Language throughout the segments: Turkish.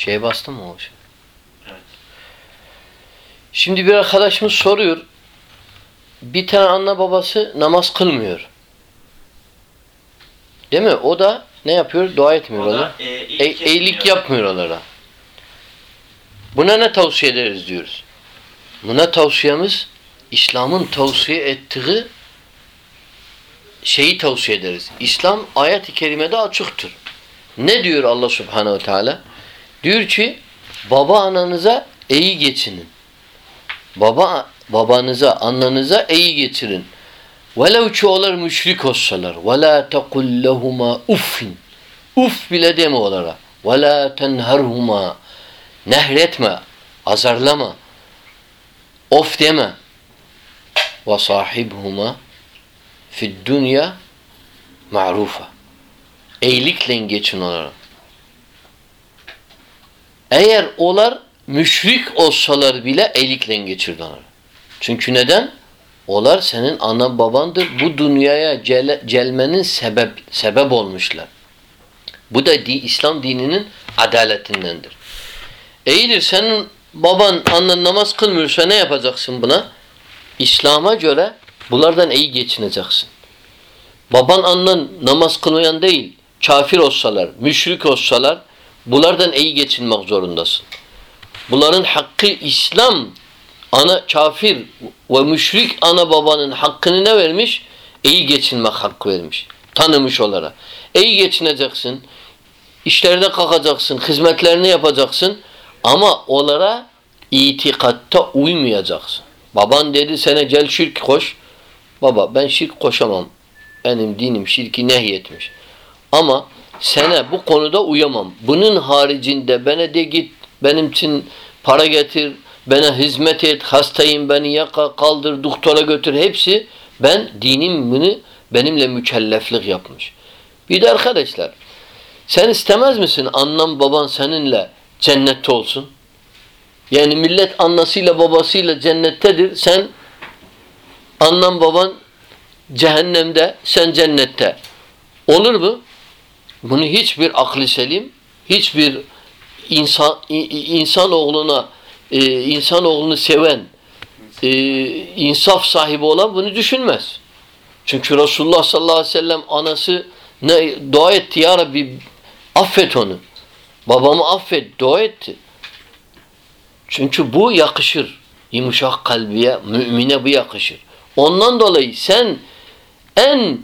Şeye bastın mı o şey? Evet. Şimdi bir arkadaşımız soruyor. Bir tane anne babası namaz kılmıyor. Değil mi? O da ne yapıyor? Dua etmiyor ona. da e, E, iyilik yapmıyor onlara. Buna ne tavsiye ederiz diyoruz. Buna tavsiyemiz İslam'ın tavsiye ettiği şeyi tavsiye ederiz. İslam ayet-i kerimede açıktır. Ne diyor Allah Subhanahu Teala? Diyor ki baba ananıza iyi geçinin. Baba babanıza, annenize iyi geçirin. Velev ki onlar müşrik olsalar. Ve la tekul lehuma uffin. Uf bile deme onlara. Ve la tenherhuma. Nehretme. Azarlama. Of deme. Ve sahibhuma fid dünya ma'rufa. Eylikle geçin onlara. Eğer onlar müşrik olsalar bile eylikle geçir onlara. Çünkü neden? Onlar senin ana babandır. Bu dünyaya cel gelmenin sebep sebep olmuşlar. Bu da di, İslam dininin adaletindendir. İyidir senin baban annen namaz kılmıyorsa ne yapacaksın buna? İslam'a göre bunlardan iyi geçineceksin. Baban annen namaz kılmayan değil, kafir olsalar, müşrik olsalar bunlardan iyi geçinmek zorundasın. Bunların hakkı İslam ana kafir ve müşrik ana babanın hakkını ne vermiş? İyi geçinmek hakkı vermiş. Tanımış olarak. İyi geçineceksin. İşlerine kalkacaksın. Hizmetlerini yapacaksın. Ama onlara itikatta uymayacaksın. Baban dedi sana gel şirk koş. Baba ben şirk koşamam. Benim dinim şirki nehyetmiş. Ama sana bu konuda uyamam. Bunun haricinde bana de git benim için para getir, bana hizmet et, hastayım beni yaka, kaldır, doktora götür. Hepsi ben dinim bunu benimle mükelleflik yapmış. Bir de arkadaşlar sen istemez misin annem baban seninle cennette olsun? Yani millet annesiyle babasıyla cennettedir. Sen annem baban cehennemde, sen cennette. Olur mu? Bunu hiçbir aklı selim, hiçbir insan insan oğluna e, insan oğlunu seven e, insaf sahibi olan bunu düşünmez. Çünkü Resulullah sallallahu aleyhi ve sellem anası ne dua etti ya Rabbi affet onu. Babamı affet dua etti. Çünkü bu yakışır. Yumuşak kalbiye, mümine bu yakışır. Ondan dolayı sen en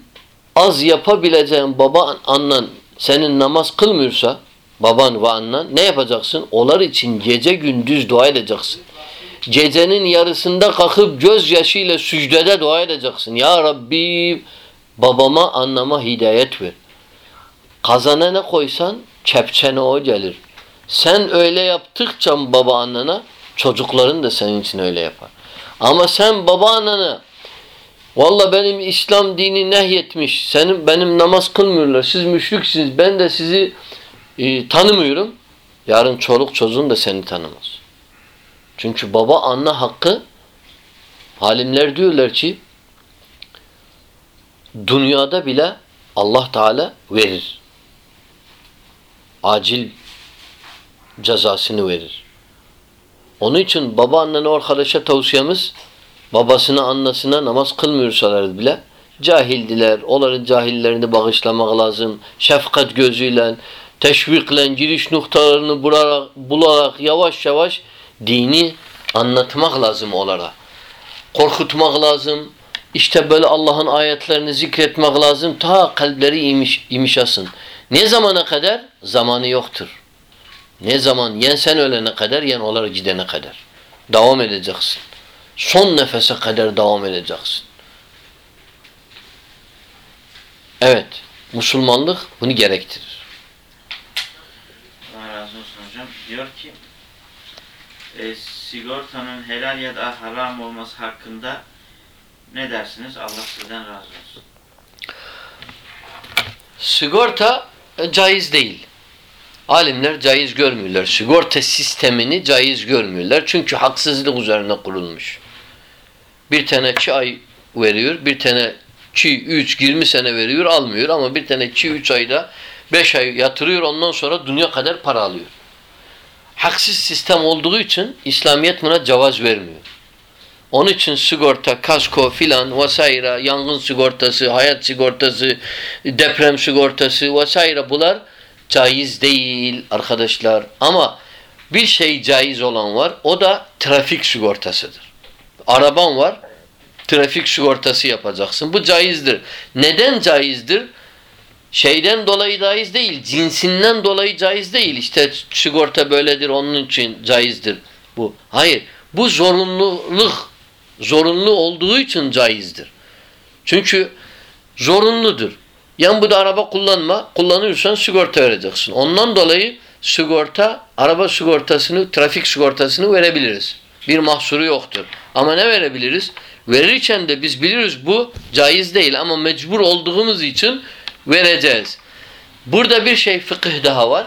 az yapabileceğin baba annen senin namaz kılmıyorsa baban ve annen ne yapacaksın? Onlar için gece gündüz dua edeceksin. Gecenin yarısında kalkıp gözyaşıyla sücdede dua edeceksin. Ya Rabbi babama annama hidayet ver. Kazana ne koysan kepçene o gelir. Sen öyle yaptıkça baba annene çocukların da senin için öyle yapar. Ama sen baba annene Valla benim İslam dini nehyetmiş. Senin benim namaz kılmıyorlar. Siz müşriksiniz. Ben de sizi e, tanımıyorum. Yarın çoluk çocuğun da seni tanımaz. Çünkü baba anne hakkı halimler diyorlar ki dünyada bile Allah Teala verir. Acil cezasını verir. Onun için baba annene arkadaşa tavsiyemiz babasına annesine namaz kılmıyorsalar bile cahildiler. Onların cahillerini bağışlamak lazım. Şefkat gözüyle, teşvikle, giriş noktalarını bularak, bularak yavaş yavaş dini anlatmak lazım onlara. Korkutmak lazım. İşte böyle Allah'ın ayetlerini zikretmek lazım. Ta kalpleri imiş, imişasın. Ne zamana kadar? Zamanı yoktur. Ne zaman? Yen sen ölene kadar, yen onlara gidene kadar. Devam edeceksin. Son nefese kadar devam edeceksin. Evet. Müslümanlık bunu gerektirir. Allah razı olsun hocam. Diyor ki e, sigortanın helal ya da haram olması hakkında ne dersiniz? Allah sizden razı olsun. Sigorta e, caiz değil. Alimler caiz görmüyorlar. Sigorta sistemini caiz görmüyorlar. Çünkü haksızlık üzerine kurulmuş. Bir tane ay veriyor, bir tane çi 3 20 sene veriyor, almıyor ama bir tane çi 3 ayda 5 ay yatırıyor ondan sonra dünya kadar para alıyor. haksız sistem olduğu için İslamiyet buna cevaz vermiyor. Onun için sigorta, kasko filan vesaire, yangın sigortası, hayat sigortası, deprem sigortası vesaire bunlar caiz değil arkadaşlar. Ama bir şey caiz olan var. O da trafik sigortasıdır. Araban var. Trafik sigortası yapacaksın. Bu caizdir. Neden caizdir? Şeyden dolayı caiz değil. Cinsinden dolayı caiz değil. İşte sigorta böyledir onun için caizdir bu. Hayır. Bu zorunluluk zorunlu olduğu için caizdir. Çünkü zorunludur. Yan bu da araba kullanma. Kullanıyorsan sigorta vereceksin. Ondan dolayı sigorta, araba sigortasını, trafik sigortasını verebiliriz. Bir mahsuru yoktur. Ama ne verebiliriz? Verirken de biz biliriz bu caiz değil ama mecbur olduğumuz için vereceğiz. Burada bir şey fıkıh daha var.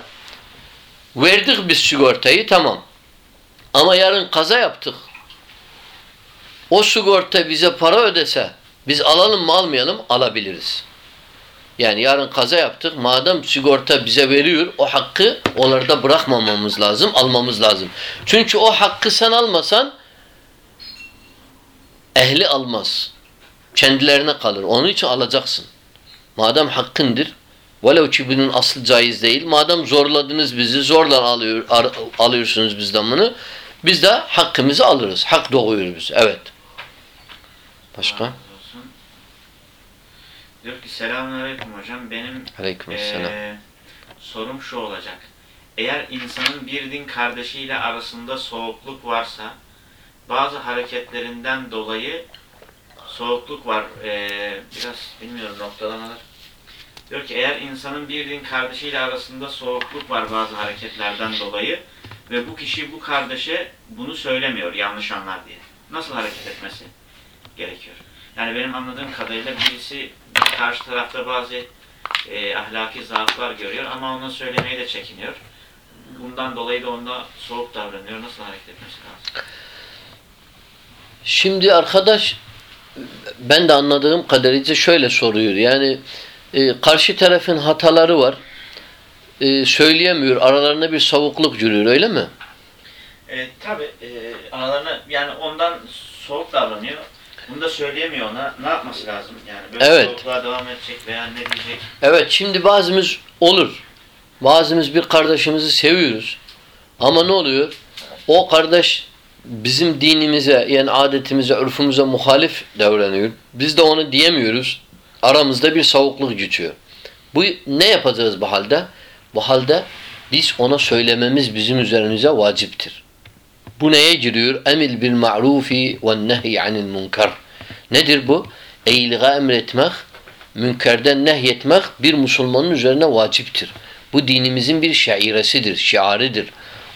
Verdik biz sigortayı tamam. Ama yarın kaza yaptık. O sigorta bize para ödese biz alalım mı almayalım alabiliriz. Yani yarın kaza yaptık. Madem sigorta bize veriyor o hakkı onlarda bırakmamamız lazım, almamız lazım. Çünkü o hakkı sen almasan ehli almaz. Kendilerine kalır. Onun için alacaksın. Madem hakkındır velev ki bunun aslı caiz değil. Madem zorladınız bizi, zorla alıyor, alıyorsunuz bizden bunu. Biz de hakkımızı alırız. Hak doğuyor biz. Evet. Başka? Diyor ki selamünaleyküm hocam. Benim Aleykümselam. eee, sorum şu olacak. Eğer insanın bir din kardeşiyle arasında soğukluk varsa bazı hareketlerinden dolayı soğukluk var. Eee, biraz bilmiyorum noktalamalar. Diyor ki eğer insanın bir din kardeşiyle arasında soğukluk var bazı hareketlerden dolayı ve bu kişi bu kardeşe bunu söylemiyor yanlış anlar diye. Nasıl hareket etmesi gerekiyor? Yani benim anladığım kadarıyla birisi karşı tarafta bazı e, ahlaki zaaflar görüyor ama ona söylemeye de çekiniyor. Bundan dolayı da onda soğuk davranıyor. Nasıl hareket etmesi lazım? Şimdi arkadaş ben de anladığım kadarıyla şöyle soruyor. Yani e, karşı tarafın hataları var. E, söyleyemiyor. Aralarında bir savukluk yürüyor öyle mi? E, Tabi aralarına yani ondan soğuk davranıyor. Bunu da söyleyemiyor ona. Ne yapması lazım? Yani böyle Evet. devam edecek veya ne diyecek? Evet şimdi bazımız olur. Bazımız bir kardeşimizi seviyoruz. Ama ne oluyor? O kardeş bizim dinimize yani adetimize, örfümüze muhalif davranıyor. Biz de onu diyemiyoruz. Aramızda bir savukluk geçiyor. Bu ne yapacağız bu halde? Bu halde biz ona söylememiz bizim üzerimize vaciptir. Bu neye giriyor? Emil bil ma'rufi ve nehy anil munkar. Nedir bu? İyiliğe emretmek, münkerden nehyetmek bir Müslümanın üzerine vaciptir. Bu dinimizin bir şairesidir, şiarıdır.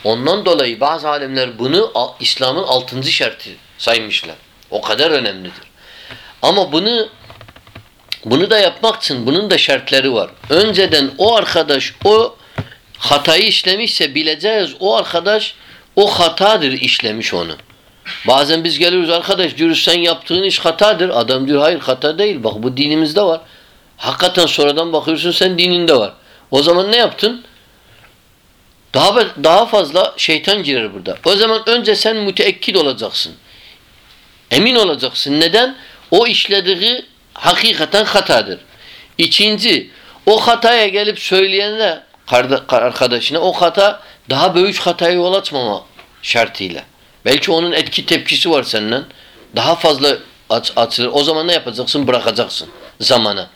Ondan dolayı bazı alimler bunu İslam'ın altıncı şartı saymışlar. O kadar önemlidir. Ama bunu bunu da yapmak için bunun da şartları var. Önceden o arkadaş o hatayı işlemişse bileceğiz o arkadaş o hatadır işlemiş onu. Bazen biz geliyoruz arkadaş diyoruz sen yaptığın iş hatadır. Adam diyor hayır hata değil. Bak bu dinimizde var. Hakikaten sonradan bakıyorsun sen dininde var. O zaman ne yaptın? Daha daha fazla şeytan girer burada. O zaman önce sen müteekkid olacaksın. Emin olacaksın. Neden? O işlediği hakikaten hatadır. İkinci, o hataya gelip söyleyenle karda- arkadaşına o hata daha büyük hataya yol açmama şartıyla. Belki onun etki tepkisi var senden. Daha fazla aç, açılır. O zaman ne yapacaksın? Bırakacaksın zamana.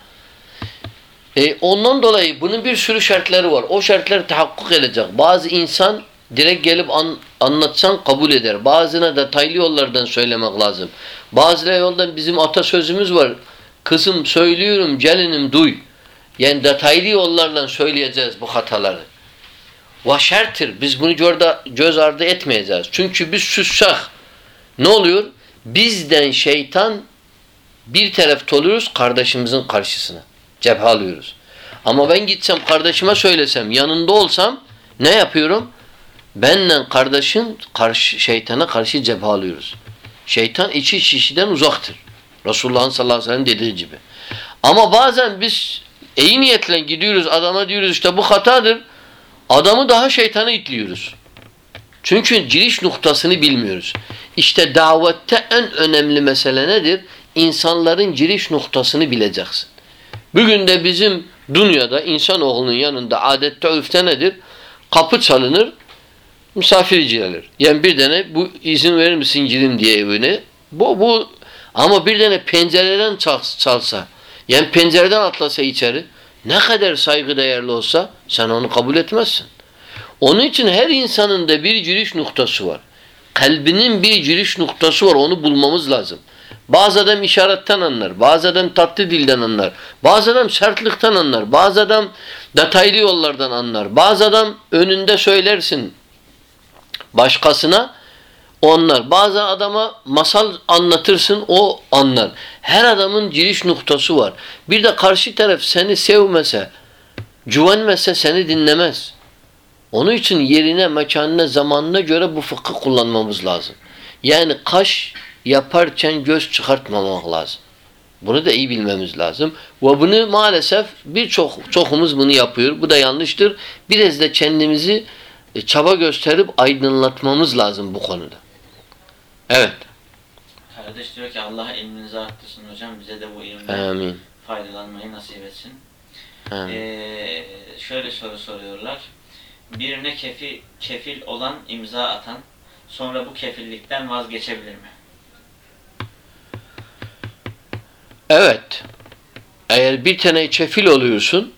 E, ondan dolayı bunun bir sürü şartları var. O şartlar tahakkuk edecek. Bazı insan direkt gelip an, anlatsan kabul eder. Bazına detaylı yollardan söylemek lazım. Bazı yoldan bizim atasözümüz var. Kızım söylüyorum gelinim duy. Yani detaylı yollarla söyleyeceğiz bu hataları. Ve şerttir. Biz bunu göz, ardı etmeyeceğiz. Çünkü biz sussak ne oluyor? Bizden şeytan bir tarafta oluyoruz kardeşimizin karşısına. Cephe alıyoruz. Ama ben gitsem kardeşime söylesem yanında olsam ne yapıyorum? Benle kardeşim karşı, şeytana karşı cephe alıyoruz. Şeytan içi şişiden uzaktır. Resulullah'ın sallallahu aleyhi ve sellem dediği gibi. Ama bazen biz iyi niyetle gidiyoruz adama diyoruz işte bu hatadır. Adamı daha şeytana itliyoruz. Çünkü giriş noktasını bilmiyoruz. İşte davette en önemli mesele nedir? İnsanların giriş noktasını bileceksin. Bugün de bizim dünyada insanoğlunun yanında adette örfte nedir? Kapı çalınır, misafir gelir. Yani bir tane bu izin verir misin girin diye evine. Bu, bu ama bir tane pencereden çal- çalsa, yani pencereden atlasa içeri, ne kadar saygı değerli olsa sen onu kabul etmezsin. Onun için her insanın da bir giriş noktası var. Kalbinin bir giriş noktası var. Onu bulmamız lazım. Bazı adam işaretten anlar. Bazı adam tatlı dilden anlar. Bazı adam sertlikten anlar. Bazı adam detaylı yollardan anlar. Bazı adam önünde söylersin başkasına onlar. Bazı adama masal anlatırsın o anlar. Her adamın giriş noktası var. Bir de karşı taraf seni sevmese, güvenmese seni dinlemez. Onun için yerine, mekanına, zamanına göre bu fıkhı kullanmamız lazım. Yani kaş yaparken göz çıkartmamak lazım. Bunu da iyi bilmemiz lazım. Ve bunu maalesef birçok çokumuz bunu yapıyor. Bu da yanlıştır. Biraz da kendimizi e, çaba gösterip aydınlatmamız lazım bu konuda. Evet. Kardeş diyor ki Allah ilminizi arttırsın hocam. Bize de bu ilimden Amin. faydalanmayı nasip etsin. Amin. Ee, şöyle soru soruyorlar. Birine kefi, kefil olan imza atan sonra bu kefillikten vazgeçebilir mi? Evet. Eğer bir tane kefil oluyorsun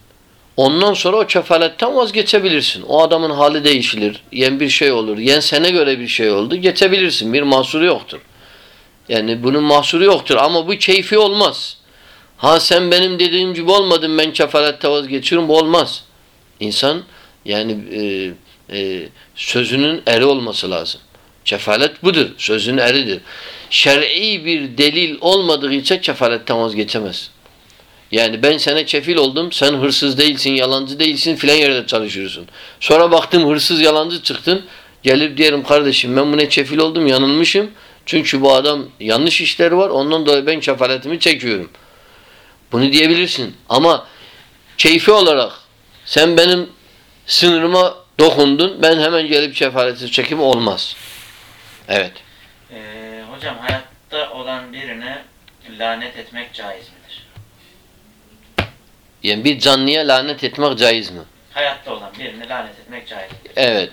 ondan sonra o kefaletten vazgeçebilirsin. O adamın hali değişilir. Yen bir şey olur. Yen sene göre bir şey oldu. Geçebilirsin. Bir mahsuru yoktur. Yani bunun mahsuru yoktur. Ama bu keyfi olmaz. Ha sen benim dediğim gibi olmadın ben kefalette vazgeçiyorum. Bu olmaz. İnsan yani e, e, sözünün eri olması lazım. Kefalet budur. Sözün eridir. Şer'i bir delil olmadığı için kefaletten vazgeçemez. Yani ben sana kefil oldum, sen hırsız değilsin, yalancı değilsin filan yerde çalışıyorsun. Sonra baktım hırsız yalancı çıktın, gelip diyelim kardeşim ben buna kefil oldum, yanılmışım. Çünkü bu adam yanlış işleri var, ondan dolayı ben kefaletimi çekiyorum. Bunu diyebilirsin. Ama keyfi olarak sen benim sınırıma dokundun, ben hemen gelip kefaleti çekim olmaz. Evet. Ee, hocam hayatta olan birine lanet etmek caiz midir? Yani bir canlıya lanet etmek caiz mi? Hayatta olan birine lanet etmek caiz? Evet.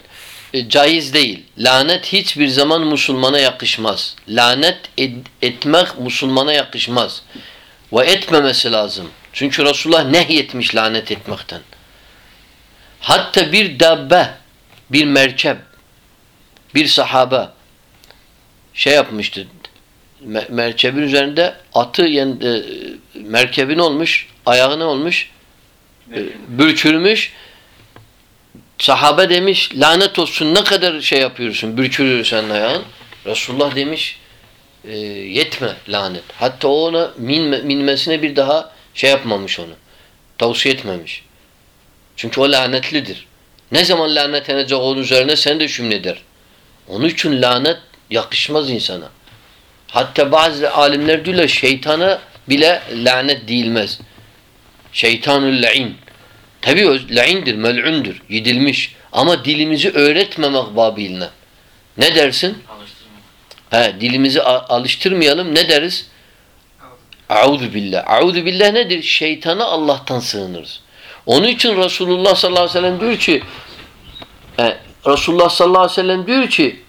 E, caiz değil. Lanet hiçbir zaman Müslümana yakışmaz. Lanet ed- etmek Müslümana yakışmaz. Ve etmemesi lazım. Çünkü Resulullah nehyetmiş lanet etmekten. Hatta bir dabbe, bir merkep, bir sahabe şey yapmıştı. Me- merkebin üzerinde atı yani, e, merkebin olmuş, ayağı ne olmuş? E, bürçülmüş. Sahabe demiş lanet olsun ne kadar şey yapıyorsun bürçülüyorsun ayağın. Resulullah demiş e, yetme lanet. Hatta ona minme, minmesine bir daha şey yapmamış onu. Tavsiye etmemiş. Çünkü o lanetlidir. Ne zaman lanet edecek onun üzerine sen de şümleder. Onun için lanet yakışmaz insana. Hatta bazı alimler diyorlar şeytana bile lanet değilmez. Şeytanül la'in. Tabi o la'indir, mel'undur, yedilmiş. Ama dilimizi öğretmemek babiline. Ne dersin? He, dilimizi alıştırmayalım. Ne deriz? Auzu billah. Auzu billah nedir? Şeytana Allah'tan sığınırız. Onun için Resulullah sallallahu aleyhi ve sellem diyor ki he, Resulullah sallallahu aleyhi ve sellem diyor ki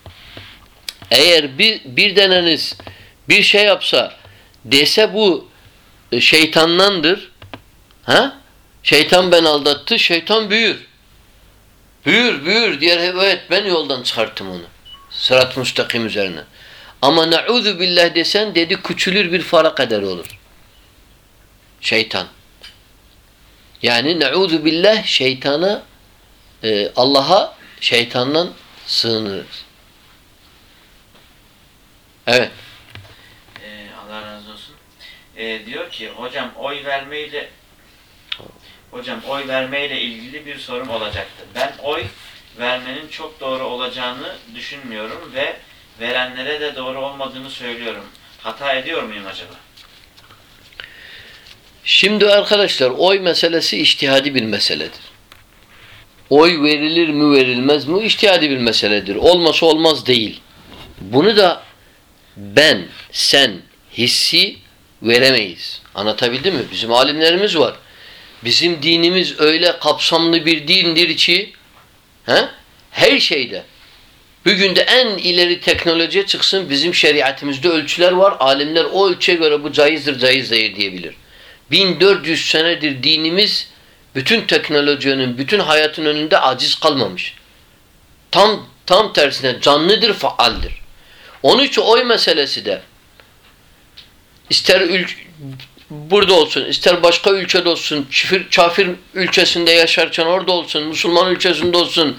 eğer bir, bir deneniz bir şey yapsa dese bu e, şeytandandır ha? Şeytan ben aldattı. Şeytan büyür. Büyür, büyür. Diğer evet ben yoldan çıkarttım onu. Sırat müstakim üzerine. Ama na'udhu billah desen dedi küçülür bir fara kadar olur. Şeytan. Yani na'udhu billah şeytana e, Allah'a şeytandan sığınırız. Evet. Ee, Allah razı olsun. Ee, diyor ki hocam oy vermeyle hocam oy vermeyle ilgili bir sorum olacaktı. Ben oy vermenin çok doğru olacağını düşünmüyorum ve verenlere de doğru olmadığını söylüyorum. Hata ediyor muyum acaba? Şimdi arkadaşlar oy meselesi iştihadi bir meseledir. oy verilir mi verilmez mi iştihadi bir meseledir. Olmasa olmaz değil. Bunu da ben, sen hissi veremeyiz. Anlatabildim mi? Bizim alimlerimiz var. Bizim dinimiz öyle kapsamlı bir dindir ki he? her şeyde bugün de en ileri teknolojiye çıksın bizim şeriatimizde ölçüler var. Alimler o ölçüye göre bu caizdir, caiz değil diyebilir. 1400 senedir dinimiz bütün teknolojinin, bütün hayatın önünde aciz kalmamış. Tam tam tersine canlıdır, faaldir. Onun için oy meselesi de ister burada olsun, ister başka ülkede olsun, çifir, kafir ülkesinde yaşarken orada olsun, Müslüman ülkesinde olsun,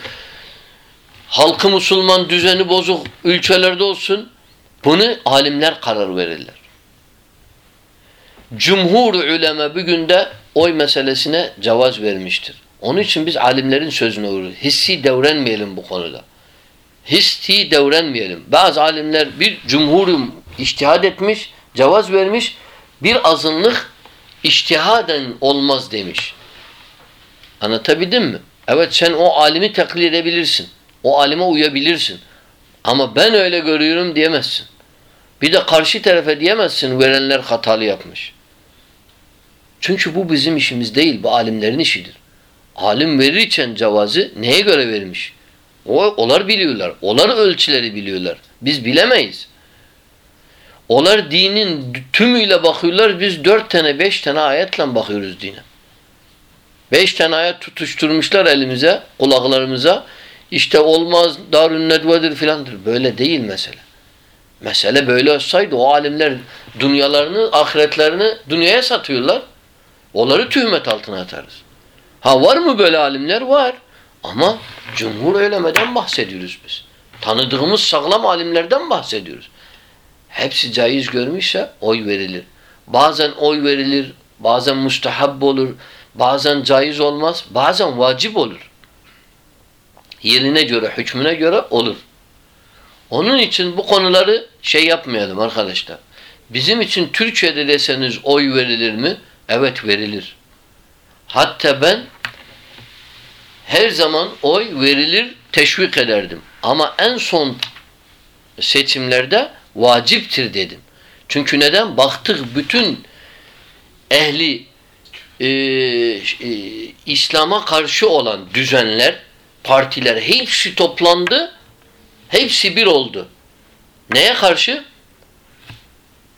halkı Müslüman düzeni bozuk ülkelerde olsun, bunu alimler karar verirler. Cumhur ulema bugün de oy meselesine cevaz vermiştir. Onun için biz alimlerin sözüne uğruz. Hissi devrenmeyelim bu konuda. Hissi devrenmeyelim. Bazı alimler bir cumhurum iştihad etmiş, cevaz vermiş, bir azınlık iştihaden olmaz demiş. Anlatabildim mi? Evet sen o alimi taklit edebilirsin. O alime uyabilirsin. Ama ben öyle görüyorum diyemezsin. Bir de karşı tarafa diyemezsin verenler hatalı yapmış. Çünkü bu bizim işimiz değil, bu alimlerin işidir. Alim verirken cevazı neye göre vermiş? O, onlar biliyorlar. Onlar ölçüleri biliyorlar. Biz bilemeyiz. Onlar dinin tümüyle bakıyorlar. Biz dört tane, beş tane ayetle bakıyoruz dine. Beş tane ayet tutuşturmuşlar elimize, kulaklarımıza. İşte olmaz, darün nedvedir filandır. Böyle değil mesele. Mesele böyle olsaydı o alimler dünyalarını, ahiretlerini dünyaya satıyorlar. Onları tühmet altına atarız. Ha var mı böyle alimler? Var. Ama cumhur eylemeden bahsediyoruz biz. Tanıdığımız sağlam alimlerden bahsediyoruz. Hepsi caiz görmüşse oy verilir. Bazen oy verilir, bazen müstehab olur, bazen caiz olmaz, bazen vacip olur. Yerine göre, hükmüne göre olur. Onun için bu konuları şey yapmayalım arkadaşlar. Bizim için Türkçe'de deseniz oy verilir mi? Evet verilir. Hatta ben her zaman oy verilir teşvik ederdim. Ama en son seçimlerde vaciptir dedim. Çünkü neden? Baktık bütün ehli e, e, İslam'a karşı olan düzenler, partiler hepsi toplandı. Hepsi bir oldu. Neye karşı?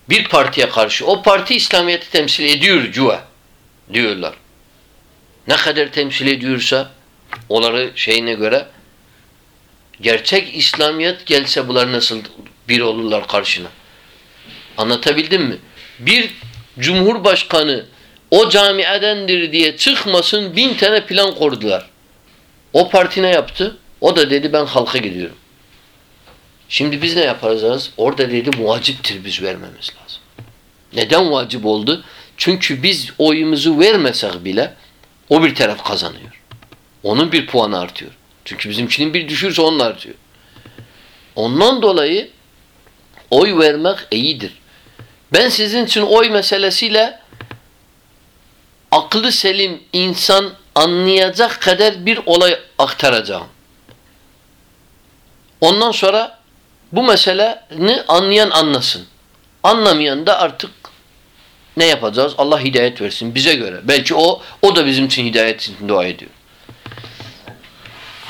Bir partiye karşı. O parti İslamiyet'i temsil ediyor cuva diyorlar. Ne kadar temsil ediyorsa onları şeyine göre gerçek İslamiyet gelse bunlar nasıl bir olurlar karşına. Anlatabildim mi? Bir cumhurbaşkanı o camiadendir diye çıkmasın bin tane plan kurdular. O parti ne yaptı? O da dedi ben halka gidiyorum. Şimdi biz ne yapacağız? Orada dedi muaciptir biz vermemiz lazım. Neden vacip oldu? Çünkü biz oyumuzu vermesek bile o bir taraf kazanıyor. Onun bir puanı artıyor. Çünkü bizimkinin bir düşürse onun artıyor. Ondan dolayı oy vermek iyidir. Ben sizin için oy meselesiyle aklı selim insan anlayacak kadar bir olay aktaracağım. Ondan sonra bu meseleni anlayan anlasın. Anlamayan da artık ne yapacağız? Allah hidayet versin bize göre. Belki o o da bizim için hidayet için dua ediyor.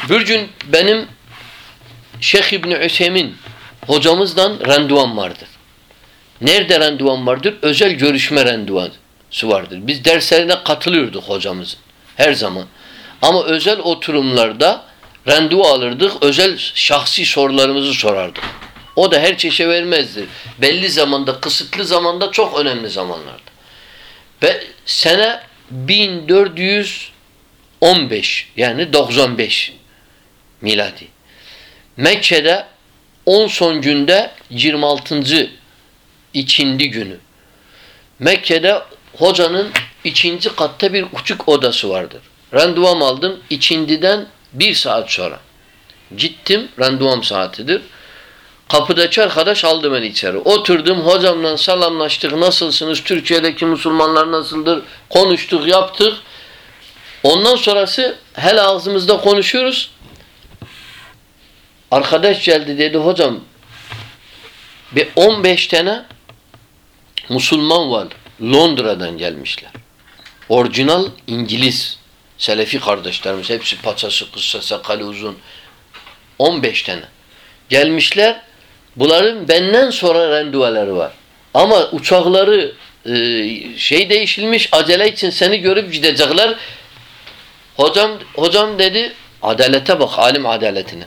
Bir gün benim Şeyh İbni Hüseyin hocamızdan randevam vardır. Nerede randevam vardır? Özel görüşme randevusu vardır. Biz derslerine katılıyorduk hocamızın. Her zaman. Ama özel oturumlarda randevu alırdık. Özel şahsi sorularımızı sorardık. O da her çeşe vermezdi. Belli zamanda, kısıtlı zamanda çok önemli zamanlarda. Ve sene 1415 yani 95 miladi. Mekke'de 10 son günde 26. ikindi günü. Mekke'de hocanın ikinci katta bir küçük odası vardır. Randevam aldım ikindiden bir saat sonra. Gittim, randevam saatidir. Kapıdaki arkadaş aldı beni içeri. Oturdum, hocamla selamlaştık. Nasılsınız? Türkiye'deki Müslümanlar nasıldır? Konuştuk, yaptık. Ondan sonrası hele ağzımızda konuşuyoruz. Arkadaş geldi dedi hocam bir 15 tane Müslüman var. Londra'dan gelmişler. Orijinal İngiliz Selefi kardeşlerimiz. Hepsi paçası, kısa, sakalı uzun. 15 tane. Gelmişler. Bunların benden sonra randevuları var. Ama uçakları e, şey değişilmiş acele için seni görüp gidecekler. Hocam hocam dedi adalete bak alim adaletine.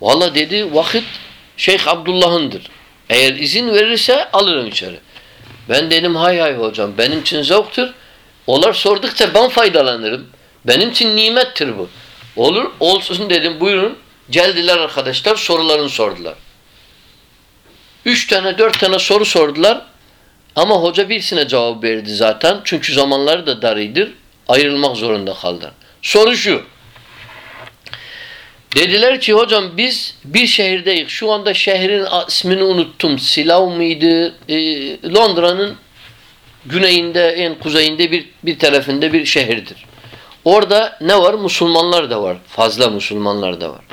Valla dedi vakit Şeyh Abdullah'ındır. Eğer izin verirse alırım içeri. Ben dedim hay hay hocam benim için zevktur. Onlar sordukça ben faydalanırım. Benim için nimettir bu. Olur olsun dedim buyurun. Geldiler arkadaşlar sorularını sordular. Üç tane dört tane soru sordular. Ama hoca birisine cevap verdi zaten. Çünkü zamanları da darıydır. Ayrılmak zorunda kaldılar. Soru şu. Dediler ki hocam biz bir şehirdeyiz. Şu anda şehrin ismini unuttum. Silav mıydı? Ee, Londra'nın güneyinde, en kuzeyinde bir, bir tarafında bir şehirdir. Orada ne var? Müslümanlar da var. Fazla Müslümanlar da var.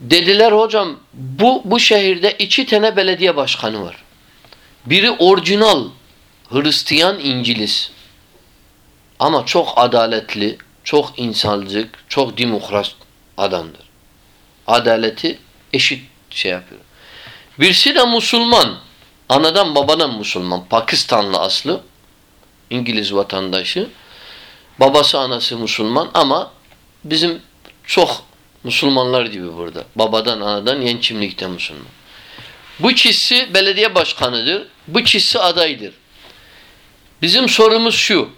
Dediler hocam bu, bu şehirde iki tane belediye başkanı var. Biri orijinal Hristiyan İngiliz. Ama çok adaletli, çok insancık, çok demokrat adamdır. Adaleti eşit şey yapıyor. Birisi de Müslüman. Anadan babadan Müslüman. Pakistanlı aslı. İngiliz vatandaşı. Babası anası Müslüman ama bizim çok Müslümanlar gibi burada. Babadan anadan yen kimlikte Müslüman. Bu kişi belediye başkanıdır. Bu kişi adaydır. Bizim sorumuz şu.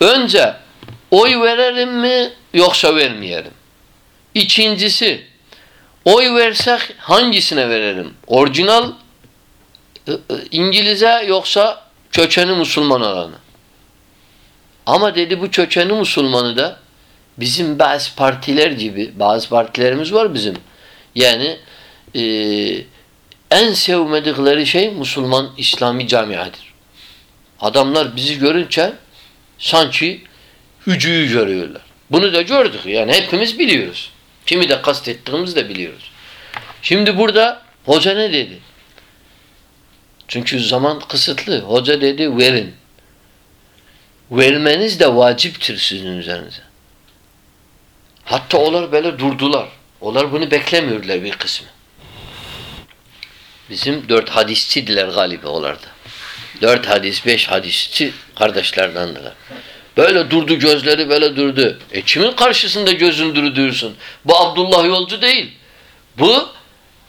Önce oy verelim mi yoksa vermeyelim? İkincisi oy versek hangisine verelim? Orijinal İngiliz'e yoksa kökeni Müslüman olanı? Ama dedi bu kökeni Müslümanı da bizim bazı partiler gibi bazı partilerimiz var bizim. Yani e, en sevmedikleri şey Müslüman İslami camiadır. Adamlar bizi görünce sanki ücüyü görüyorlar. Bunu da gördük. Yani hepimiz biliyoruz. Kimi de kastettiğimizi de biliyoruz. Şimdi burada hoca ne dedi? Çünkü zaman kısıtlı. Hoca dedi verin. Vermeniz de vaciptir sizin üzerinize. Hatta onlar böyle durdular. Onlar bunu beklemiyorlar bir kısmı. Bizim dört hadisçidiler galiba onlarda. Dört hadis, beş hadisçi kardeşlerdendiler. Böyle durdu gözleri böyle durdu. E kimin karşısında gözün duruyorsun? Bu Abdullah yolcu değil. Bu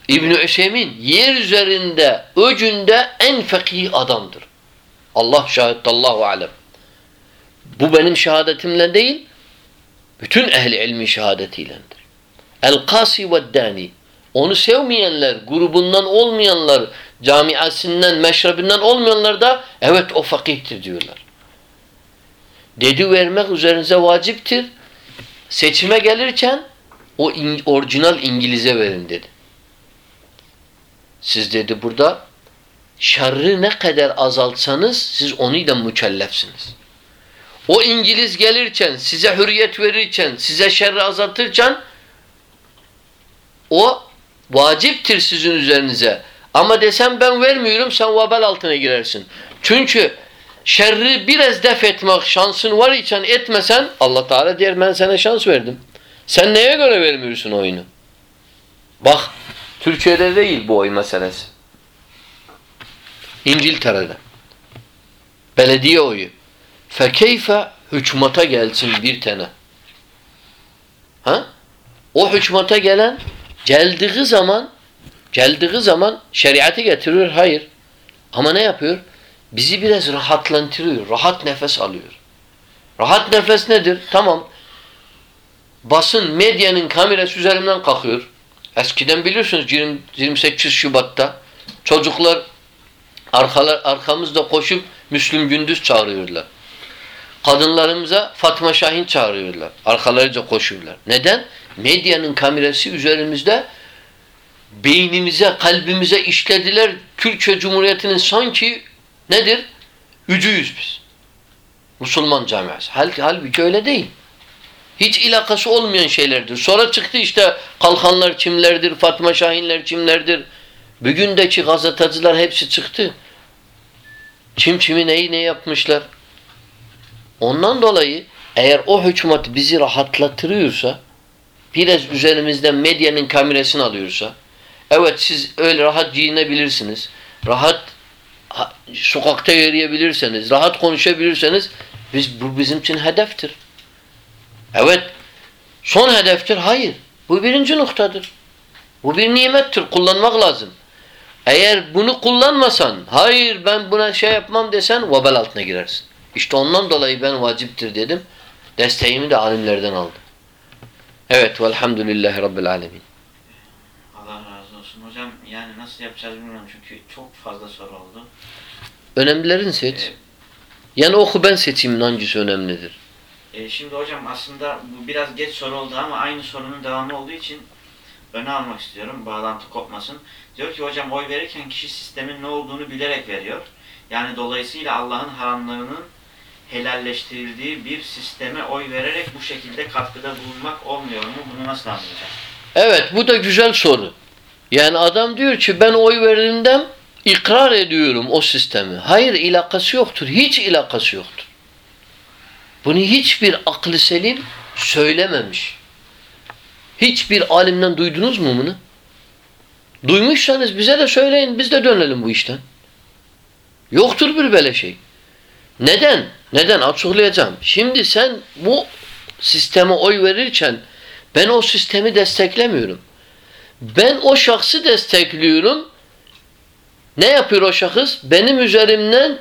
İbn-i Üsemin yer üzerinde öcünde en fakih adamdır. Allah şahit Allahu alem. Bu benim şehadetimle değil, bütün ehli ilmi şehadetiyledir. El-Kasi ve Dani. Onu sevmeyenler, grubundan olmayanlar, camiasından, meşrebinden olmayanlar da evet o fakihtir diyorlar. Dedi vermek üzerinize vaciptir. Seçime gelirken o in, orijinal İngiliz'e verin dedi. Siz dedi burada şerri ne kadar azaltsanız siz onuyla mükellefsiniz. O İngiliz gelirken, size hürriyet verirken, size şerri azaltırken o vaciptir sizin üzerinize. Ama desem ben vermiyorum sen vabal altına girersin. Çünkü şerri biraz def etmek şansın var iken etmesen Allah Teala der ben sana şans verdim. Sen neye göre vermiyorsun oyunu? Bak Türkiye'de değil bu oy meselesi. İngiltere'de. Belediye oyu. Fekeyfe hükümete gelsin bir tane. Ha? O hükümete gelen geldiği zaman geldiği zaman şeriatı getiriyor. Hayır. Ama ne yapıyor? Bizi biraz rahatlantırıyor. Rahat nefes alıyor. Rahat nefes nedir? Tamam. Basın, medyanın kamerası üzerimden kalkıyor. Eskiden biliyorsunuz 20, 28 Şubat'ta çocuklar arkalar, arkamızda koşup Müslüm Gündüz çağırıyorlar. Kadınlarımıza Fatma Şahin çağırıyorlar. Arkalarıca koşuyorlar. Neden? Medyanın kamerası üzerimizde beynimize, kalbimize işlediler. Türkiye Cumhuriyeti'nin sanki nedir? Ücüyüz biz. Müslüman camiası. Hal, halbuki öyle değil. Hiç ilakası olmayan şeylerdir. Sonra çıktı işte kalkanlar kimlerdir, Fatma Şahinler kimlerdir. Bugündeki gazeteciler hepsi çıktı. Kim kimi neyi ne yapmışlar. Ondan dolayı eğer o hükümet bizi rahatlatırıyorsa biraz üzerimizden medyanın kamerasını alıyorsa evet siz öyle rahat giyinebilirsiniz. Rahat ha- sokakta yürüyebilirseniz, rahat konuşabilirseniz biz bu bizim için hedeftir. Evet. Son hedeftir. Hayır. Bu birinci noktadır. Bu bir nimettir. Kullanmak lazım. Eğer bunu kullanmasan, hayır ben buna şey yapmam desen vebal altına girersin. İşte ondan dolayı ben vaciptir dedim. Desteğimi de alimlerden aldım. Evet. Velhamdülillahi Rabbil alemin. Allah razı olsun. Hocam yani nasıl yapacağız bilmiyorum çünkü çok fazla soru oldu. Önemlilerini seç. Yani oku ben seçeyim hangisi önemlidir. e, şimdi hocam aslında bu biraz geç soru oldu ama aynı sorunun devamı olduğu için öne almak istiyorum. Bağlantı kopmasın. Diyor ki hocam oy verirken kişi sistemin ne olduğunu bilerek veriyor. Yani dolayısıyla Allah'ın haramlarının helalleştirildiği bir sisteme oy vererek bu şekilde katkıda bulunmak olmuyor mu? Bunu nasıl anlayacağız? Evet bu da güzel soru. Yani adam diyor ki ben oy verdiğimden ikrar ediyorum o sistemi. Hayır ilakası yoktur. Hiç ilakası yoktur. Bunu hiçbir aklı selim söylememiş. Hiçbir alimden duydunuz mu bunu? Duymuşsanız bize de söyleyin biz de dönelim bu işten. Yoktur bir böyle şey. Neden? Neden? Açıklayacağım. Şimdi sen bu sisteme oy verirken ben o sistemi desteklemiyorum. Ben o şahsı destekliyorum. Ne yapıyor o şahıs? Benim üzerimden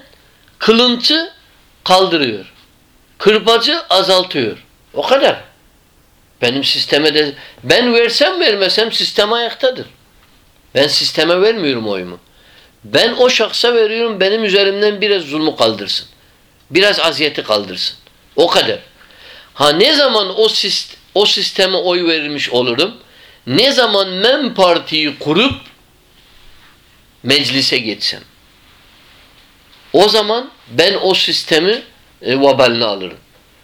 kılıntı kaldırıyor. Kırbacı azaltıyor. O kadar. Benim sisteme de ben versem vermesem sistem ayaktadır. Ben sisteme vermiyorum oyumu. Ben o şahsa veriyorum benim üzerimden biraz zulmü kaldırsın. Biraz aziyeti kaldırsın. O kadar. Ha ne zaman o sist o sisteme oy vermiş olurum? Ne zaman men partiyi kurup meclise geçsem. O zaman ben o sistemi e, vabalini alırım.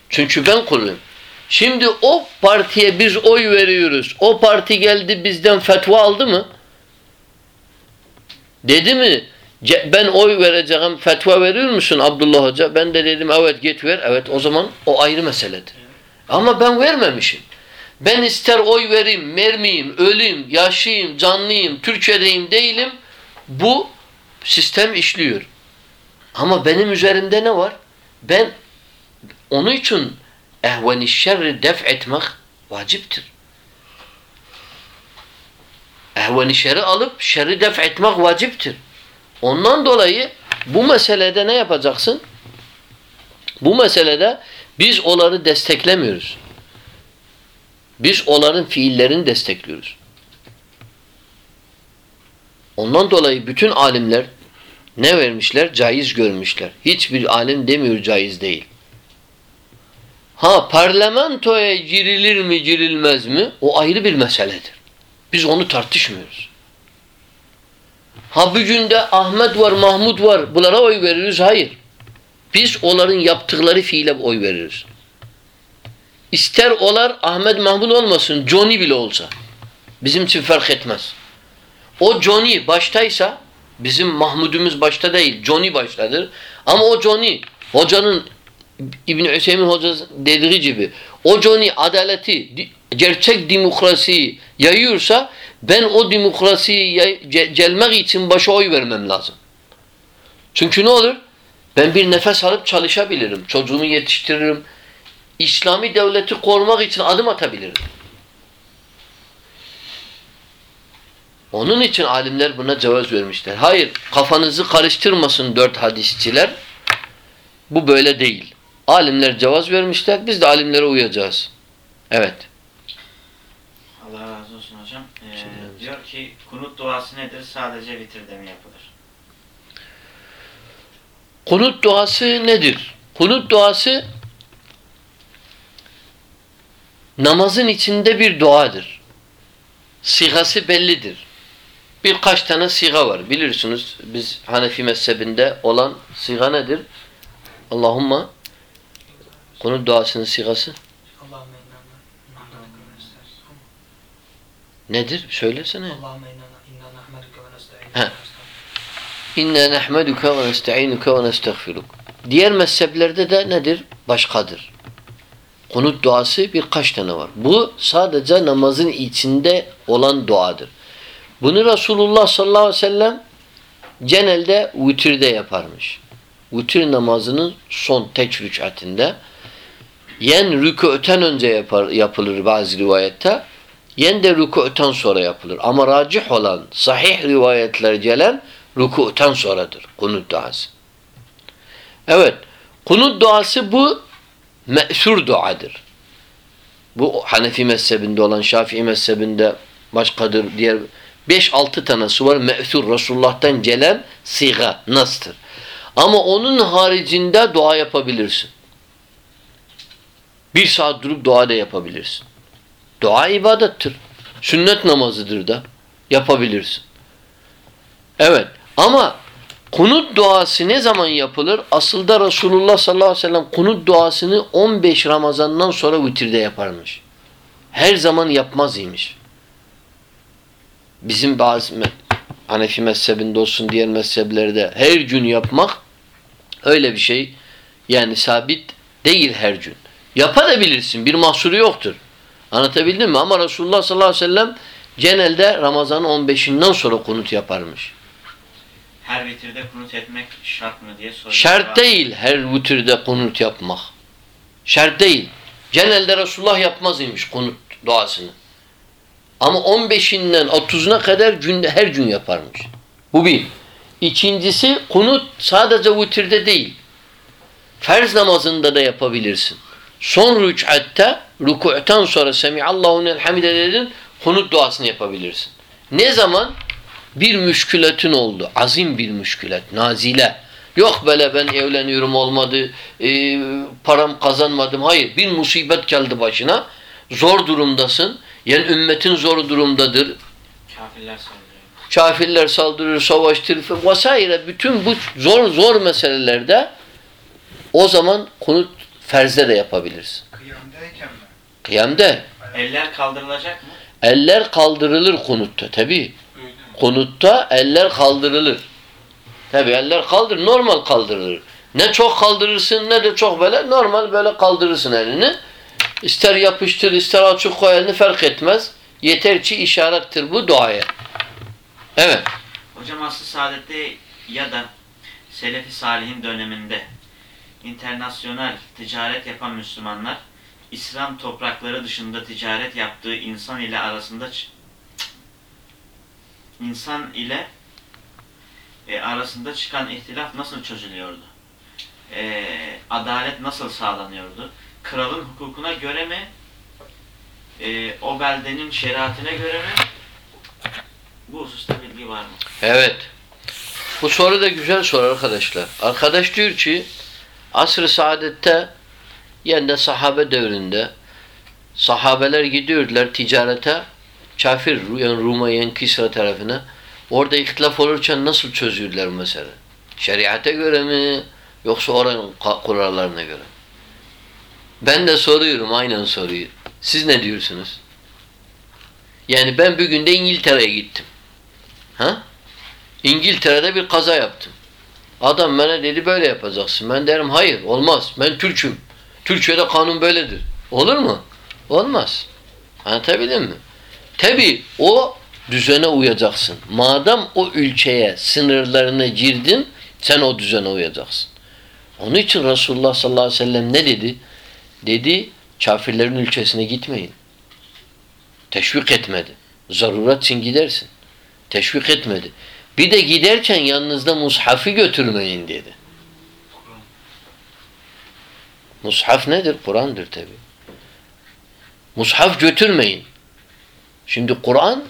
Çünkü ben kuruyorum. Şimdi o partiye biz oy veriyoruz. O parti geldi bizden fetva aldı mı? Dedi mi? Ben oy vereceğim. Fetva veriyor musun Abdullah Hoca? Ben de dedim evet git ver. Evet o zaman o ayrı meseledir. Ama ben vermemişim. Ben ister oy vereyim, vermeyeyim, öleyim, yaşayayım, canlıyım, Türkiye'deyim değilim. Bu sistem işliyor. Ama benim üzerimde ne var? Ben onun için ehveni şerri def etmek vaciptir. Ehveni şerri alıp şerri def etmek vaciptir. Ondan dolayı bu meselede ne yapacaksın? Bu meselede biz onları desteklemiyoruz. Biz onların fiillerini destekliyoruz. Ondan dolayı bütün alimler ne vermişler? Caiz görmüşler. Hiçbir alim demiyor caiz değil. Ha parlamentoya girilir mi girilmez mi? O ayrı bir meseledir. Biz onu tartışmıyoruz. Ha bugün de Ahmet var, Mahmud var. Bunlara oy veriyoruz. Hayır. Biz onların yaptıkları fiile oy veririz. İster olar Ahmet Mahmud olmasın, Johnny bile olsa. Bizim için fark etmez. O Johnny baştaysa, bizim Mahmud'umuz başta değil, Johnny baştadır. Ama o Johnny, hocanın İbn Hüseyin Hoca dediği gibi, o Johnny adaleti, gerçek demokrasiyi yayıyorsa, ben o demokrasiyi gelmek için başa oy vermem lazım. Çünkü ne olur? Ben bir nefes alıp çalışabilirim. Çocuğumu yetiştiririm. İslami devleti korumak için adım atabilirim. Onun için alimler buna cevaz vermişler. Hayır, kafanızı karıştırmasın dört hadisçiler. Bu böyle değil. Alimler cevaz vermişler, biz de alimlere uyacağız. Evet. Allah razı olsun hocam. Ee, Şimdi diyor ki kunut duası nedir? Sadece vitirde mi yapılır? Kunut duası nedir? Kunut duası namazın içinde bir duadır. Sigası bellidir. Birkaç tane siga var. Bilirsiniz biz Hanefi mezhebinde olan siga nedir? Allahumma Kunut duasının sigası nahmeduke nedir? Söylesene. İnna nahmeduke. He. İnna nehmeduke ve nesta'inuke ve nestağfiruk. Diğer mezheplerde de nedir? Başkadır. Kunut duası birkaç tane var. Bu sadece namazın içinde olan duadır. Bunu Resulullah sallallahu aleyhi ve sellem genelde vitirde yaparmış. Vitir namazının son tek rükatinde yen rükûten önce yapar, yapılır bazı rivayette yen de rükûten sonra yapılır. Ama racih olan sahih rivayetler gelen rükûten sonradır kunut duası. Evet. Kunut duası bu me'sur duadır. Bu Hanefi mezhebinde olan Şafii mezhebinde başkadır. Diğer 5-6 tanesi var. Me'sur Resulullah'tan gelen siga, nastır. Ama onun haricinde dua yapabilirsin. Bir saat durup dua da yapabilirsin. Dua ibadettir. Sünnet namazıdır da yapabilirsin. Evet ama kunut duası ne zaman yapılır? Aslında Resulullah sallallahu aleyhi ve sellem kunut duasını 15 Ramazan'dan sonra vitirde yaparmış. Her zaman yapmaz imiş. Bizim bazı Hanefi mezhebinde olsun diğer mezheplerde her gün yapmak öyle bir şey yani sabit değil her gün. Yapabilirsin. Bir mahsuru yoktur. Anlatabildim mi? Ama Resulullah sallallahu aleyhi ve sellem genelde Ramazan'ın 15'inden sonra kunut yaparmış. Her vitirde kunut etmek şart mı diye soruyor. Şart değil her vitirde kunut yapmak. Şart değil. Genelde Resulullah yapmaz imiş kunut duasını. Ama 15'inden 30'una kadar günde her gün yaparmış. Bu bir. İkincisi kunut sadece vitirde değil. Farz namazında da yapabilirsin. Son rük'atte rükû'tan sonra Semihallahu limen hamide dedin kunut duasını yapabilirsin. Ne zaman? Bir müşkületin oldu. Azim bir müşkület. Nazile. Yok böyle ben evleniyorum olmadı. e, param kazanmadım. Hayır. Bir musibet geldi başına. Zor durumdasın. Yani ümmetin zor durumdadır. Kafirler saldırıyor. Kafirler saldırır, savaştır vesaire. Bütün bu zor zor meselelerde o zaman kunut ferzde de yapabilirsin. Kıyamdayken mi? Kıyamda Eller kaldırılacak mı? eller kaldırılır kunutta tabi. Kunutta eller kaldırılır. Tabi eller kaldır, normal kaldırılır. Ne çok kaldırırsın ne de çok böyle normal böyle kaldırırsın elini. İster yapıştır, ister açık koy elini fark etmez. Yeter ki işarettir bu duaya. Evet. Hocam aslı saadette ya da Selefi Salih'in döneminde internasyonel ticaret yapan Müslümanlar İslam toprakları dışında ticaret yaptığı insan ile arasında insan ile e, arasında çıkan ihtilaf nasıl çözülüyordu? E, adalet nasıl sağlanıyordu? Kralın hukukuna göre mi? E, o beldenin şeriatine göre mi? Bu hususta bilgi var mı? Evet. Bu soru da güzel soru arkadaşlar. Arkadaş diyor ki asr-ı saadette yani de sahabe devrinde sahabeler gidiyorlar ticarete kafir yani Rum'a yani Kisra tarafına orada ihtilaf olurken nasıl çözüyorlar mesela? Şeriate göre mi yoksa oranın kurallarına göre? Ben de soruyorum aynen soruyu. Siz ne diyorsunuz? Yani ben bugün de İngiltere'ye gittim. Ha? İngiltere'de bir kaza yaptım. Adam bana dedi böyle yapacaksın. Ben derim hayır olmaz. Ben Türk'üm. Türkiye'de kanun böyledir. Olur mu? Olmaz. Anlatabildim mi? Tabi o düzene uyacaksın. Madem o ülkeye sınırlarına girdin sen o düzene uyacaksın. Onun için Resulullah sallallahu aleyhi ve sellem ne dedi? Dedi kafirlerin ülkesine gitmeyin. Teşvik etmedi. Zaruret için gidersin. Teşvik etmedi. Bir de giderken yanınızda mushafı götürmeyin dedi. Mushaf nedir? Kur'an'dır tabi. Mushaf götürmeyin. Şimdi Kur'an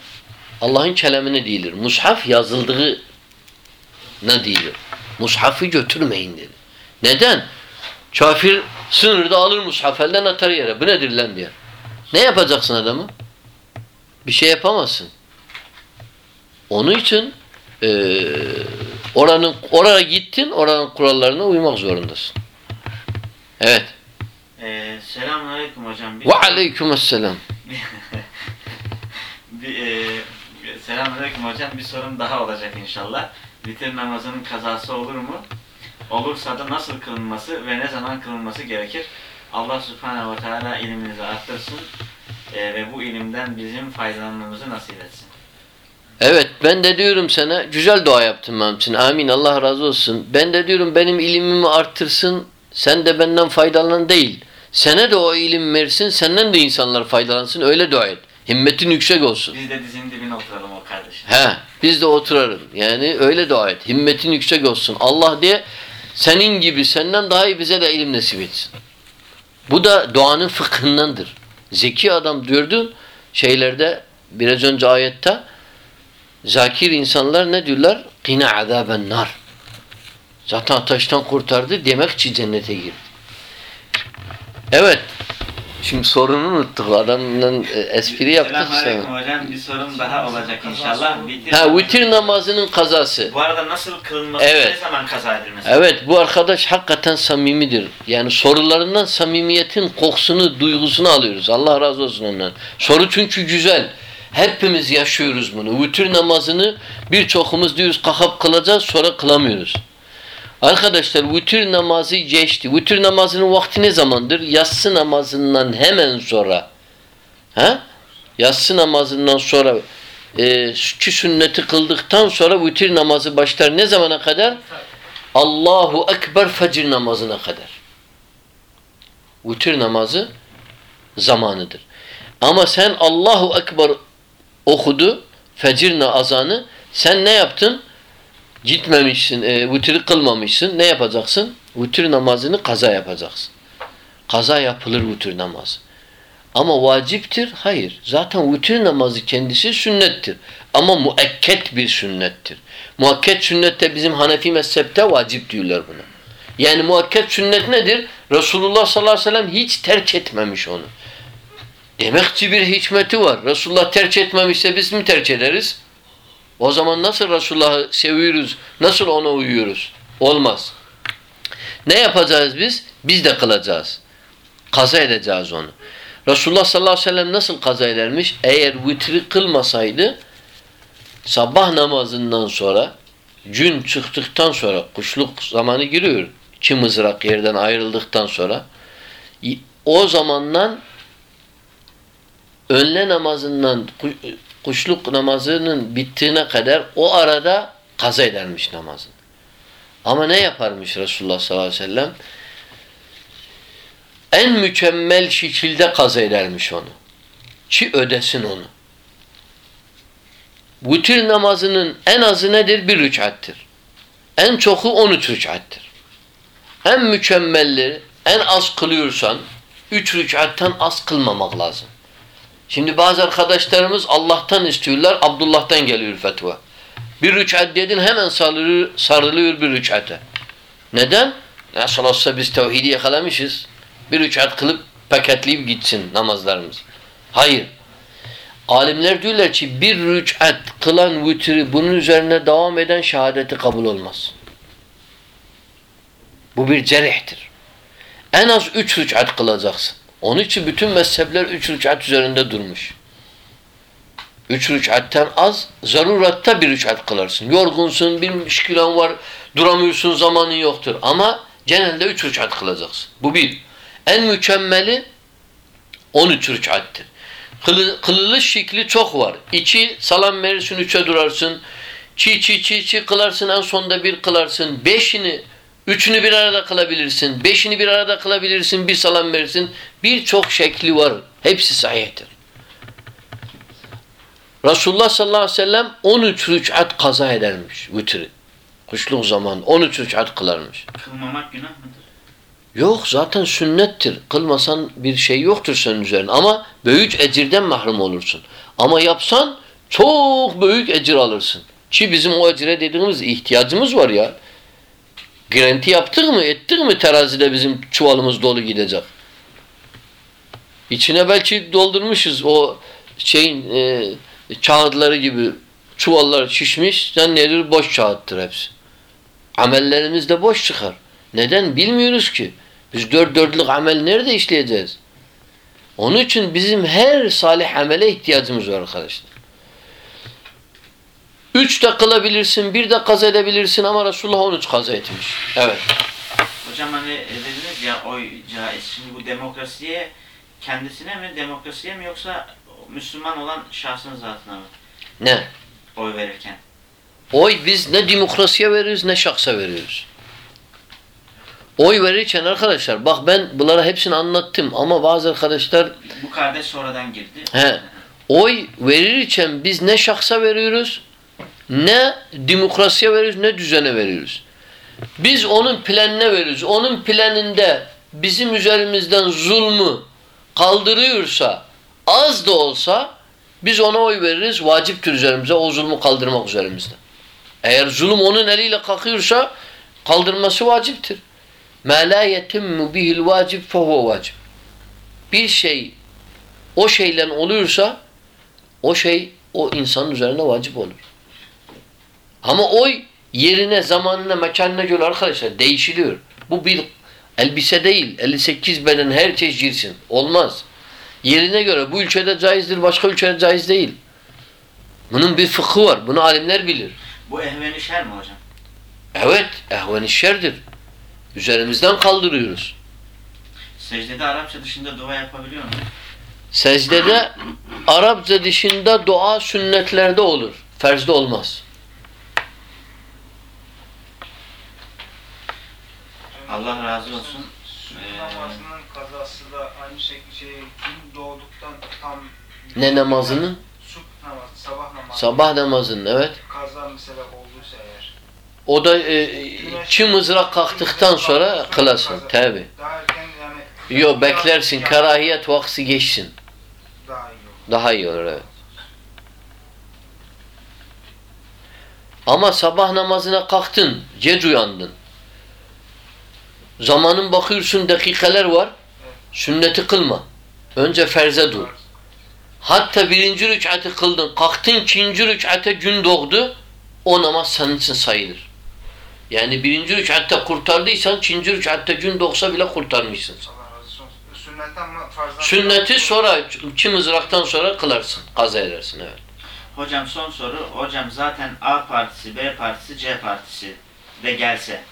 Allah'ın kelamine değildir. Mushaf yazıldığı ne değildir. Mushafı götürmeyin dedi. Neden? Kafir sınırda alır mushaf elden atar yere. Bu nedir lan diye. Ne yapacaksın adamı? Bir şey yapamazsın. Onun için eee oranın oraya gittin, oranın kurallarına uymak zorundasın. Evet. Ee, aleyküm hocam. Bir, Ve aleykümselam. bir, e, selamünaleyküm hocam. Bir sorum daha olacak inşallah. Vitir namazının kazası olur mu? Olursa da nasıl kılınması ve ne zaman kılınması gerekir? Allah subhanehu ve teala iliminizi arttırsın e, ve bu ilimden bizim faydalanmamızı nasip etsin. Evet ben de diyorum sana güzel dua yaptın benim için. Amin Allah razı olsun. Ben de diyorum benim ilimimi arttırsın. Sen de benden faydalan değil. Sana da o ilim versin. Senden de insanlar faydalansın. Öyle dua et. Himmetin yüksek olsun. Biz de dizinin dibine oturalım o kardeşim. He, biz de oturalım. Yani öyle dua et. Himmetin yüksek olsun. Allah diye senin gibi senden daha iyi bize de ilim nasip etsin. Bu da duanın fıkhındandır. Zeki adam diyordun şeylerde biraz önce ayette zakir insanlar ne diyorlar? Qina azaben nar. Zaten ateşten kurtardı demek ki cennete girdi. Evet. Şimdi sorunu unuttuk. Adamla e, espri yaptık. Selamünaleyküm Sana. hocam. Bir sorum daha olacak inşallah. Vitir, Ha vitir namazının kazası. Bu arada nasıl kılınması, Evet. ne zaman kaza edilmesi? Evet bu arkadaş hakikaten samimidir. Yani sorularından samimiyetin kokusunu, duygusunu alıyoruz. Allah razı olsun ondan. Soru çünkü güzel. Hepimiz yaşıyoruz bunu. Vütür namazını birçokumuz diyoruz kalkıp kılacağız sonra kılamıyoruz. Arkadaşlar vütür namazı geçti. Vütür namazının vakti ne zamandır? Yatsı namazından hemen sonra. Ha? Yatsı namazından sonra e, iki sünneti kıldıktan sonra vütür namazı başlar. Ne zamana kadar? Allahu Ekber fecr namazına kadar. Vütür namazı zamanıdır. Ama sen Allahu Ekber okudu, fecr azanı, sen ne yaptın? Gitmemişsin, e, vütürü kılmamışsın. Ne yapacaksın? Vütür namazını kaza yapacaksın. Kaza yapılır vütür namazı. Ama vaciptir? Hayır. Zaten vütür namazı kendisi sünnettir. Ama muekket bir sünnettir. Muakket sünnette bizim Hanefi mezhepte vacip diyorlar buna. Yani muakket sünnet nedir? Resulullah sallallahu aleyhi ve sellem hiç terk etmemiş onu. Demek ki bir hikmeti var. Resulullah terk etmemişse biz mi terk ederiz? O zaman nasıl Resulullah'ı seviyoruz? Nasıl ona uyuyoruz? Olmaz. Ne yapacağız biz? Biz de kılacağız. Kaza edeceğiz onu. Resulullah sallallahu aleyhi ve sellem nasıl kaza edermiş? Eğer vitri kılmasaydı sabah namazından sonra gün çıktıktan sonra kuşluk zamanı giriyor. İki mızrak yerden ayrıldıktan sonra o zamandan önle namazından kuşluk namazının bittiğine kadar o arada kaza edermiş namazın. Ama ne yaparmış Resulullah sallallahu aleyhi ve sellem? En mükemmel şekilde kaza edermiş onu. Ki ödesin onu. Vütür namazının en azı nedir? Bir rükattir. En çoku on üç rükattir. En mükemmelleri en az kılıyorsan üç rükattan az kılmamak lazım. Şimdi bazı arkadaşlarımız Allah'tan istiyorlar, Abdullah'tan geliyor fetva. Bir rükat dedin hemen sarılıyor, sarılıyor bir rükate. Neden? Nasıl olsa biz tevhidi yakalamışız. Bir rükat kılıp paketleyip gitsin namazlarımız. Hayır. Alimler diyorlar ki bir rükat kılan vitri bunun üzerine devam eden şehadeti kabul olmaz. Bu bir cerihtir. En az üç rükat kılacaksın. Onun için bütün mezhepler üç rükat üzerinde durmuş. Üç rükatten az, zaruratta bir rükat kılarsın. Yorgunsun, bir müşkülen var, duramıyorsun, zamanın yoktur. Ama genelde üç rükat kılacaksın. Bu bir. En mükemmeli on üç rükattir. Kılı, kılılış şekli çok var. İki, salam verirsin, üçe durarsın. Çi çi çi çi kılarsın, en sonda bir kılarsın. Beşini Üçünü bir arada kılabilirsin. Beşini bir arada kılabilirsin. Bir salam verirsin. Birçok şekli var. Hepsi sahihtir. Resulullah sallallahu aleyhi ve sellem 13 rükat kaza edermiş vitri. Kuşluk zaman 13 rükat kılarmış. Kılmamak günah mıdır? Yok zaten sünnettir. Kılmasan bir şey yoktur senin üzerine. Ama büyük ecirden mahrum olursun. Ama yapsan çok büyük ecir alırsın. Ki bizim o ecire dediğimiz ihtiyacımız var ya. Girenti yaptık mı, ettik mi terazide bizim çuvalımız dolu gidecek. İçine belki doldurmuşuz o şeyin e, kağıtları gibi çuvallar şişmiş, zannediyor boş kağıttır hepsi. Amellerimiz de boş çıkar. Neden? Bilmiyoruz ki. Biz dört dörtlük amel nerede işleyeceğiz? Onun için bizim her salih amele ihtiyacımız var arkadaşlar. Üç de kılabilirsin, bir de kaza edebilirsin ama Resulullah on üç kaza etmiş. Evet. Hocam hani dediniz ya oy caiz. Şimdi bu demokrasiye kendisine mi demokrasiye mi yoksa Müslüman olan şahsın zatına mı Ne? oy verirken? Oy biz ne demokrasiye veriyoruz ne şahsa veriyoruz. Oy verirken arkadaşlar bak ben bunlara hepsini anlattım ama bazı arkadaşlar Bu kardeş sonradan girdi. He. oy verirken biz ne şahsa veriyoruz ne demokrasiye veriyoruz ne düzene veriyoruz. Biz onun planına veriyoruz. Onun planında bizim üzerimizden zulmü kaldırıyorsa az da olsa biz ona oy veririz. Vaciptir üzerimize o zulmü kaldırmak üzerimizde. Eğer zulüm onun eliyle kalkıyorsa kaldırması vaciptir. مَا لَا يَتِمُّ بِهِ الْوَاجِبْ فَهُوَ vacip. Bir şey o şeyle oluyorsa o şey o insanın üzerine vacip olur. Ama oy yerine, zamanına, mekanına göre arkadaşlar değişiliyor. Bu bir elbise değil. 58 beden her şey girsin. Olmaz. Yerine göre bu ülkede caizdir, başka ülkede caiz değil. Bunun bir fıkhı var. Bunu alimler bilir. Bu ehveni şer mi hocam? Evet, ehven şerdir. Üzerimizden kaldırıyoruz. Secdede Arapça dışında dua yapabiliyor mu? Secdede Arapça dışında dua sünnetlerde olur. Ferzde olmaz. Allah razı olsun. Ee, namazının kazası da aynı şekilde şey, gün doğduktan tam Ne namazının? Subh namazı, sabah namazı. Sabah namazının evet. Kaza mesela olduysa eğer. O da e, iki mızrak kalktıktan sonra kılasın. Tabi. Daha yani. Yo beklersin. Karahiyet vakti geçsin. Daha iyi olur. Daha iyi olur evet. Ama sabah namazına kalktın, gece uyandın. Zamanın bakıyorsun dakikalar var. Sünneti kılma. Önce ferze dur. Hatta birinci rük'atı kıldın. Kalktın ikinci rük'ate gün doğdu. O namaz senin için sayılır. Yani birinci rük'atte kurtardıysan ikinci rük'atte gün doğsa bile kurtarmışsın. Sünneti sonra iki mızraktan sonra kılarsın. Kaza edersin evet. Hocam son soru. Hocam zaten A partisi, B partisi, C partisi de gelse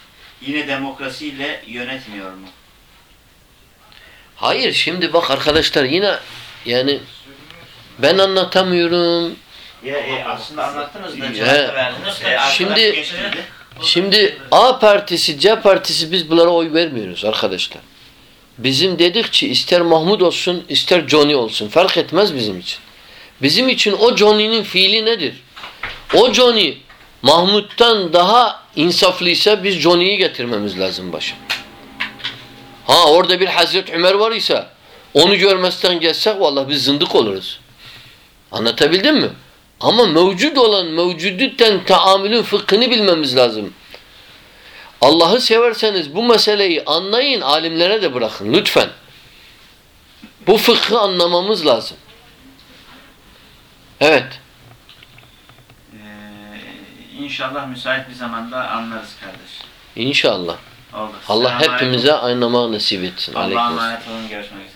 yine demokrasiyle yönetmiyor mu? Hayır şimdi bak arkadaşlar yine yani ben anlatamıyorum. Ya, e, aslında anlattınız da cevap verdiniz. E, Şimdi-. Şimdi A partisi C partisi biz bunlara oy vermiyoruz arkadaşlar. Bizim dedik ki ister Mahmud olsun ister Johnny olsun fark etmez bizim için. Bizim için o Johnny'nin fiili nedir? O Johnny Mahmud'dan daha insaflıysa biz Johnny'yi getirmemiz lazım başa. Ha orada bir Hazreti Ömer var ise onu görmezden gelsek vallahi biz zındık oluruz. Anlatabildim mi? Ama mevcut olan mevcudütten taamülün fıkhını bilmemiz lazım. Allah'ı severseniz bu meseleyi anlayın, alimlere de bırakın lütfen. Bu fıkhı anlamamız lazım. Evet. İnşallah müsait bir zamanda anlarız kardeş. İnşallah. Oldu. Allah Selamünaleyküm. hepimize anlamak nasip etsin. Allah'a emanet olun. Görüşmek üzere.